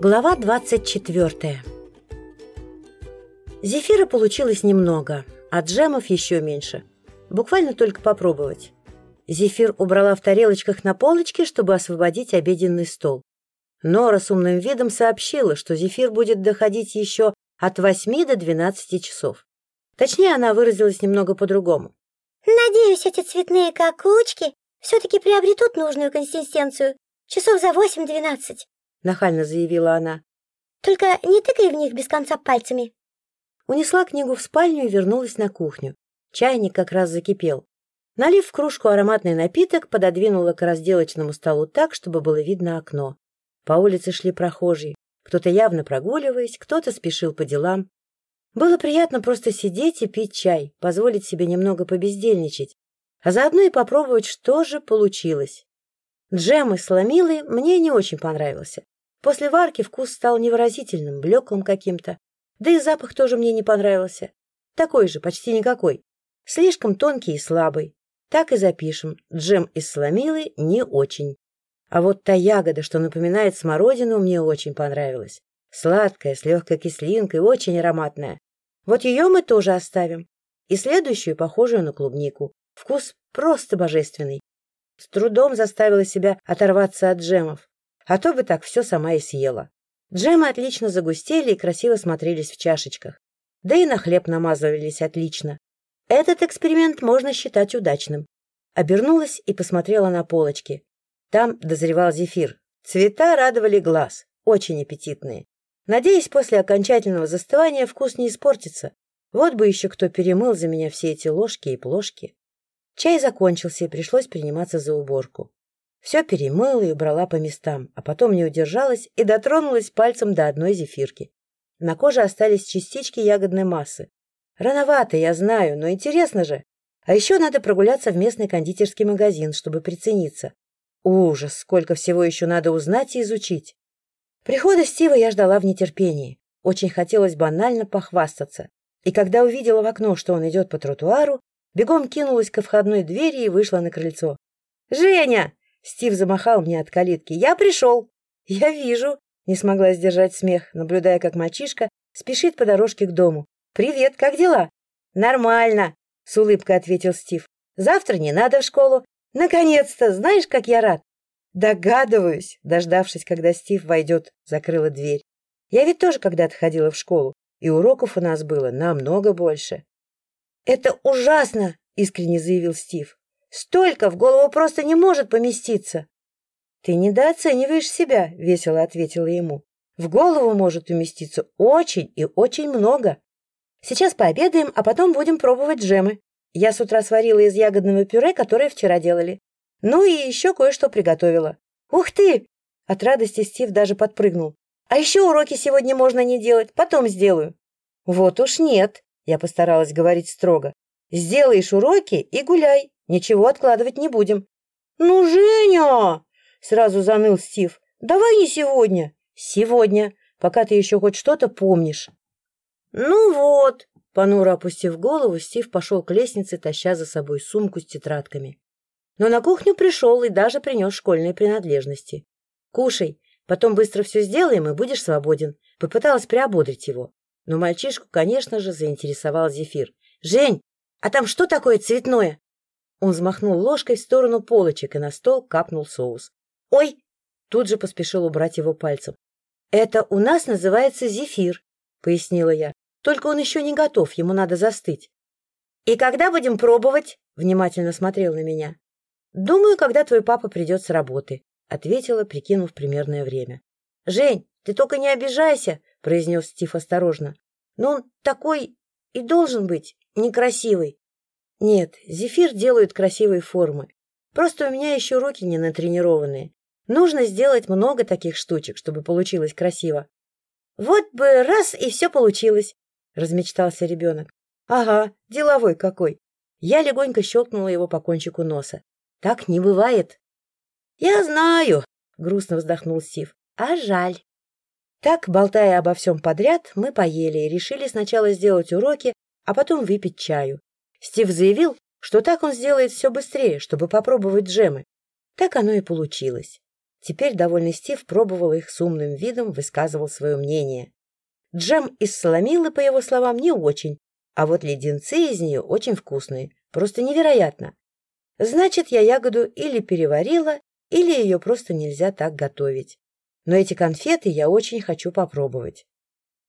Глава 24 Зефира получилось немного, а джемов еще меньше. Буквально только попробовать. Зефир убрала в тарелочках на полочке, чтобы освободить обеденный стол. Нора с умным видом сообщила, что зефир будет доходить еще от 8 до 12 часов. Точнее, она выразилась немного по-другому. «Надеюсь, эти цветные какучки все-таки приобретут нужную консистенцию часов за восемь-двенадцать», — нахально заявила она. «Только не тыкай в них без конца пальцами». Унесла книгу в спальню и вернулась на кухню. Чайник как раз закипел. Налив в кружку ароматный напиток, пододвинула к разделочному столу так, чтобы было видно окно. По улице шли прохожие. Кто-то явно прогуливаясь, кто-то спешил по делам. Было приятно просто сидеть и пить чай, позволить себе немного побездельничать, а заодно и попробовать, что же получилось. Джем из сломилы мне не очень понравился. После варки вкус стал невыразительным, блеклым каким-то. Да и запах тоже мне не понравился. Такой же, почти никакой. Слишком тонкий и слабый. Так и запишем. Джем из сломилы не очень. А вот та ягода, что напоминает смородину, мне очень понравилась. Сладкая, с легкой кислинкой, очень ароматная. Вот ее мы тоже оставим. И следующую, похожую на клубнику. Вкус просто божественный. С трудом заставила себя оторваться от джемов. А то бы так все сама и съела. Джемы отлично загустели и красиво смотрелись в чашечках. Да и на хлеб намазывались отлично. Этот эксперимент можно считать удачным. Обернулась и посмотрела на полочки. Там дозревал зефир. Цвета радовали глаз, очень аппетитные. Надеюсь, после окончательного застывания вкус не испортится. Вот бы еще кто перемыл за меня все эти ложки и плошки. Чай закончился, и пришлось приниматься за уборку. Все перемыла и убрала по местам, а потом не удержалась и дотронулась пальцем до одной зефирки. На коже остались частички ягодной массы. Рановато, я знаю, но интересно же. А еще надо прогуляться в местный кондитерский магазин, чтобы прицениться. Ужас, сколько всего еще надо узнать и изучить. Прихода Стива я ждала в нетерпении. Очень хотелось банально похвастаться. И когда увидела в окно, что он идет по тротуару, бегом кинулась ко входной двери и вышла на крыльцо. «Женя!» — Стив замахал мне от калитки. «Я пришел!» «Я вижу!» — не смогла сдержать смех, наблюдая, как мальчишка спешит по дорожке к дому. «Привет, как дела?» «Нормально!» — с улыбкой ответил Стив. «Завтра не надо в школу. Наконец-то! Знаешь, как я рад!» «Догадываюсь!» — дождавшись, когда Стив войдет, закрыла дверь. «Я ведь тоже когда-то ходила в школу, и уроков у нас было намного больше». «Это ужасно!» — искренне заявил Стив. «Столько в голову просто не может поместиться!» «Ты недооцениваешь себя», — весело ответила ему. «В голову может уместиться очень и очень много. Сейчас пообедаем, а потом будем пробовать джемы. Я с утра сварила из ягодного пюре, которое вчера делали. Ну и еще кое-что приготовила. Ух ты! От радости Стив даже подпрыгнул. А еще уроки сегодня можно не делать, потом сделаю. Вот уж нет, я постаралась говорить строго. Сделаешь уроки и гуляй, ничего откладывать не будем. Ну, Женя! Сразу заныл Стив. Давай не сегодня. Сегодня, пока ты еще хоть что-то помнишь. «Ну вот!» — понуро опустив голову, Стив пошел к лестнице, таща за собой сумку с тетрадками. Но на кухню пришел и даже принес школьные принадлежности. «Кушай, потом быстро все сделаем, и будешь свободен», — попыталась приободрить его. Но мальчишку, конечно же, заинтересовал Зефир. «Жень, а там что такое цветное?» Он взмахнул ложкой в сторону полочек, и на стол капнул соус. «Ой!» — тут же поспешил убрать его пальцем. «Это у нас называется зефир», — пояснила я. Только он еще не готов, ему надо застыть. — И когда будем пробовать? — внимательно смотрел на меня. — Думаю, когда твой папа придет с работы, — ответила, прикинув примерное время. — Жень, ты только не обижайся, — произнес Стив осторожно. — Но он такой и должен быть некрасивый. Нет, зефир делают красивые формы. Просто у меня еще руки не натренированные. Нужно сделать много таких штучек, чтобы получилось красиво. Вот бы раз и все получилось, — размечтался ребенок. — Ага, деловой какой. Я легонько щелкнула его по кончику носа. — Так не бывает. — Я знаю, — грустно вздохнул Стив. — А жаль. Так, болтая обо всем подряд, мы поели и решили сначала сделать уроки, а потом выпить чаю. Стив заявил, что так он сделает все быстрее, чтобы попробовать джемы. Так оно и получилось. Теперь довольный Стив пробовал их с умным видом, высказывал свое мнение. Джем из соломилы, по его словам, не очень, а вот леденцы из нее очень вкусные, просто невероятно. Значит, я ягоду или переварила, или ее просто нельзя так готовить. Но эти конфеты я очень хочу попробовать.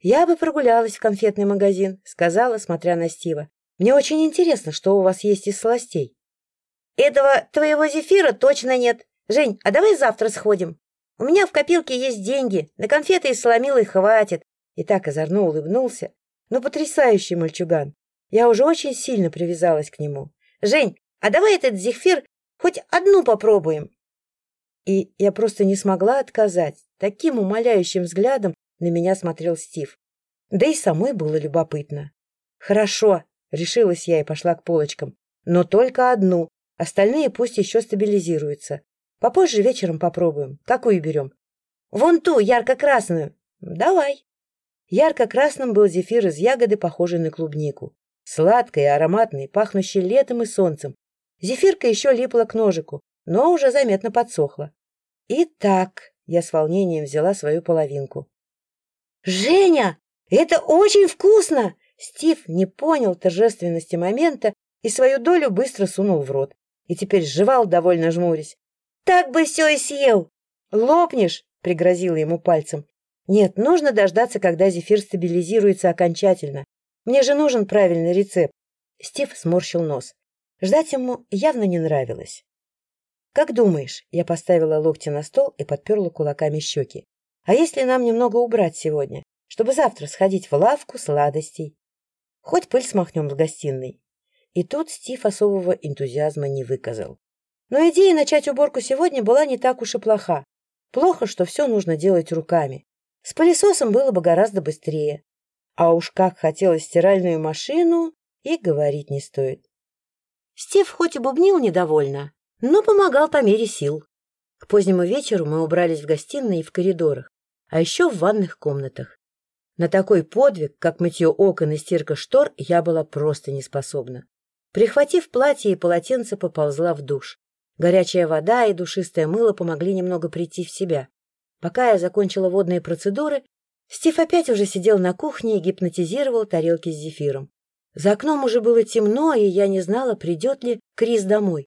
«Я бы прогулялась в конфетный магазин», — сказала, смотря на Стива. «Мне очень интересно, что у вас есть из сластей». «Этого твоего зефира точно нет. Жень, а давай завтра сходим? У меня в копилке есть деньги, на конфеты из соломилы хватит». И так озорно улыбнулся. «Ну, потрясающий мальчуган. Я уже очень сильно привязалась к нему. Жень, а давай этот зефир хоть одну попробуем?» И я просто не смогла отказать. Таким умоляющим взглядом на меня смотрел Стив. Да и самой было любопытно. «Хорошо», — решилась я и пошла к полочкам. «Но только одну. Остальные пусть еще стабилизируются. Попозже вечером попробуем. Какую берем?» «Вон ту, ярко-красную». «Давай». Ярко-красным был зефир из ягоды, похожий на клубнику. Сладкий и пахнущий летом и солнцем. Зефирка еще липла к ножику, но уже заметно подсохла. Итак, я с волнением взяла свою половинку. «Женя, это очень вкусно!» Стив не понял торжественности момента и свою долю быстро сунул в рот. И теперь жевал, довольно жмурясь. «Так бы все и съел!» «Лопнешь!» — пригрозила ему пальцем. «Нет, нужно дождаться, когда зефир стабилизируется окончательно. Мне же нужен правильный рецепт». Стив сморщил нос. Ждать ему явно не нравилось. «Как думаешь?» — я поставила локти на стол и подперла кулаками щеки. А если нам немного убрать сегодня, чтобы завтра сходить в лавку сладостей? Хоть пыль смахнем в гостиной. И тут Стив особого энтузиазма не выказал. Но идея начать уборку сегодня была не так уж и плоха. Плохо, что все нужно делать руками. С пылесосом было бы гораздо быстрее. А уж как хотелось стиральную машину, и говорить не стоит. Стив хоть и бубнил недовольно, но помогал по мере сил. К позднему вечеру мы убрались в гостиной и в коридорах, а еще в ванных комнатах. На такой подвиг, как мытье окон и стирка штор, я была просто не способна. Прихватив платье и полотенце, поползла в душ. Горячая вода и душистое мыло помогли немного прийти в себя. Пока я закончила водные процедуры, Стив опять уже сидел на кухне и гипнотизировал тарелки с зефиром. За окном уже было темно, и я не знала, придет ли Крис домой.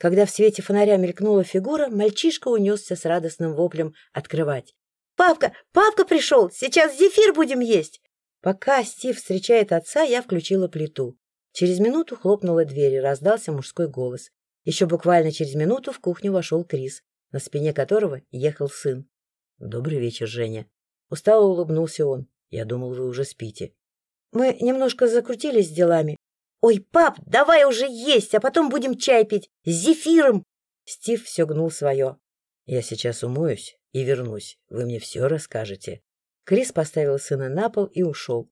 Когда в свете фонаря мелькнула фигура, мальчишка унесся с радостным воплем открывать. «Папка! Папка пришел! Сейчас зефир будем есть!» Пока Стив встречает отца, я включила плиту. Через минуту хлопнула дверь и раздался мужской голос. Еще буквально через минуту в кухню вошел Крис, на спине которого ехал сын. «Добрый вечер, Женя». Устало улыбнулся он. «Я думал, вы уже спите». «Мы немножко закрутились с делами. «Ой, пап, давай уже есть, а потом будем чай пить с зефиром!» Стив все гнул свое. «Я сейчас умоюсь и вернусь. Вы мне все расскажете». Крис поставил сына на пол и ушел.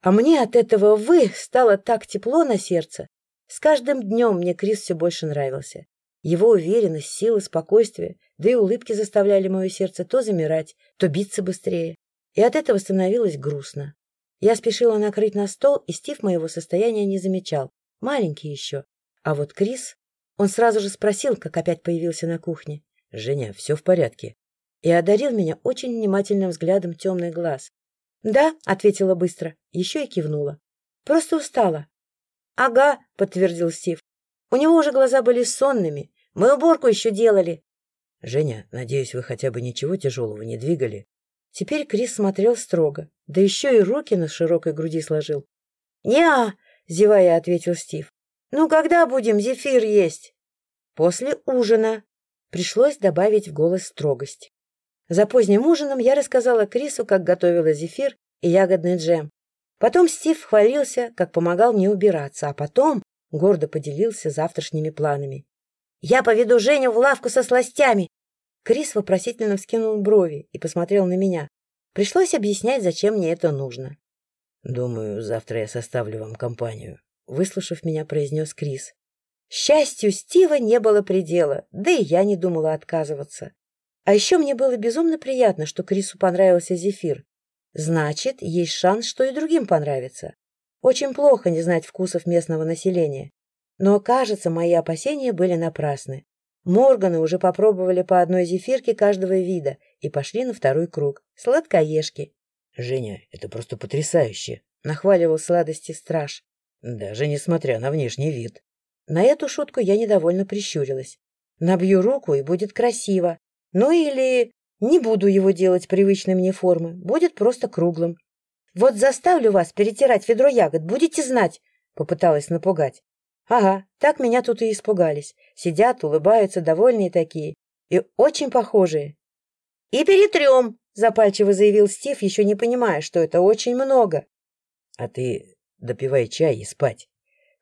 А мне от этого «вы» стало так тепло на сердце. С каждым днем мне Крис все больше нравился. Его уверенность, сила, спокойствие, да и улыбки заставляли мое сердце то замирать, то биться быстрее. И от этого становилось грустно. Я спешила накрыть на стол, и Стив моего состояния не замечал. Маленький еще. А вот Крис... Он сразу же спросил, как опять появился на кухне. — Женя, все в порядке? И одарил меня очень внимательным взглядом темный глаз. — Да, — ответила быстро, еще и кивнула. — Просто устала. — Ага, — подтвердил Стив. У него уже глаза были сонными. Мы уборку еще делали. — Женя, надеюсь, вы хотя бы ничего тяжелого не двигали? Теперь Крис смотрел строго, да еще и руки на широкой груди сложил. «Не-а!» — зевая ответил Стив. «Ну, когда будем зефир есть?» «После ужина». Пришлось добавить в голос строгость. За поздним ужином я рассказала Крису, как готовила зефир и ягодный джем. Потом Стив хвалился, как помогал мне убираться, а потом гордо поделился завтрашними планами. «Я поведу Женю в лавку со сластями!» Крис вопросительно вскинул брови и посмотрел на меня. Пришлось объяснять, зачем мне это нужно. «Думаю, завтра я составлю вам компанию», — выслушав меня, произнес Крис. Счастью Стива не было предела, да и я не думала отказываться. А еще мне было безумно приятно, что Крису понравился зефир. Значит, есть шанс, что и другим понравится. Очень плохо не знать вкусов местного населения. Но, кажется, мои опасения были напрасны. Морганы уже попробовали по одной зефирке каждого вида и пошли на второй круг. Сладкоежки. — Женя, это просто потрясающе! — нахваливал сладости страж. — Даже несмотря на внешний вид. На эту шутку я недовольно прищурилась. Набью руку, и будет красиво. Ну или не буду его делать привычной мне формы, будет просто круглым. Вот заставлю вас перетирать ведро ягод, будете знать, — попыталась напугать. Ага, так меня тут и испугались. Сидят, улыбаются, довольные такие. И очень похожие. — И перетрем, — запальчиво заявил Стив, еще не понимая, что это очень много. — А ты допивай чай и спать.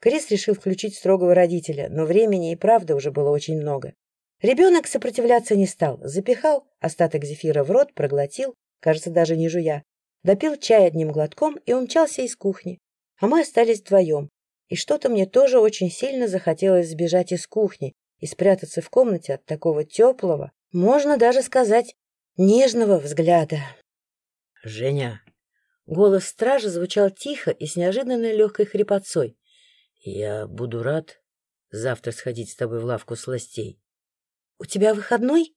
Крис решил включить строгого родителя, но времени и правда уже было очень много. Ребенок сопротивляться не стал, запихал остаток зефира в рот, проглотил, кажется, даже не жуя, допил чай одним глотком и умчался из кухни. А мы остались вдвоем. И что-то мне тоже очень сильно захотелось сбежать из кухни и спрятаться в комнате от такого теплого, можно даже сказать, нежного взгляда. «Женя!» Голос стража звучал тихо и с неожиданной легкой хрипотцой. «Я буду рад завтра сходить с тобой в лавку сластей». «У тебя выходной?»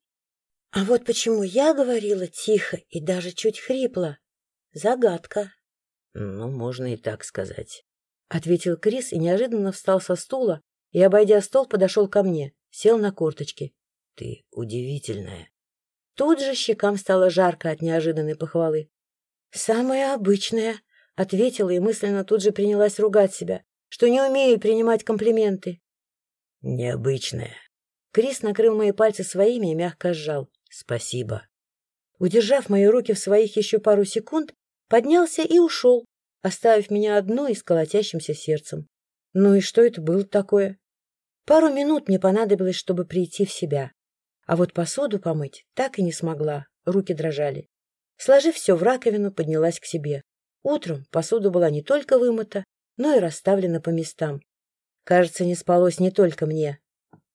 А вот почему я говорила тихо и даже чуть хрипло. Загадка. «Ну, можно и так сказать». — ответил Крис и неожиданно встал со стула и, обойдя стол, подошел ко мне, сел на корточки. — Ты удивительная. Тут же щекам стало жарко от неожиданной похвалы. — Самая обычная, — ответила и мысленно тут же принялась ругать себя, что не умею принимать комплименты. — Необычная. Крис накрыл мои пальцы своими и мягко сжал. — Спасибо. Удержав мои руки в своих еще пару секунд, поднялся и ушел, оставив меня одну и с колотящимся сердцем. Ну и что это было такое? Пару минут мне понадобилось, чтобы прийти в себя. А вот посуду помыть так и не смогла, руки дрожали. Сложив все в раковину, поднялась к себе. Утром посуда была не только вымыта, но и расставлена по местам. Кажется, не спалось не только мне.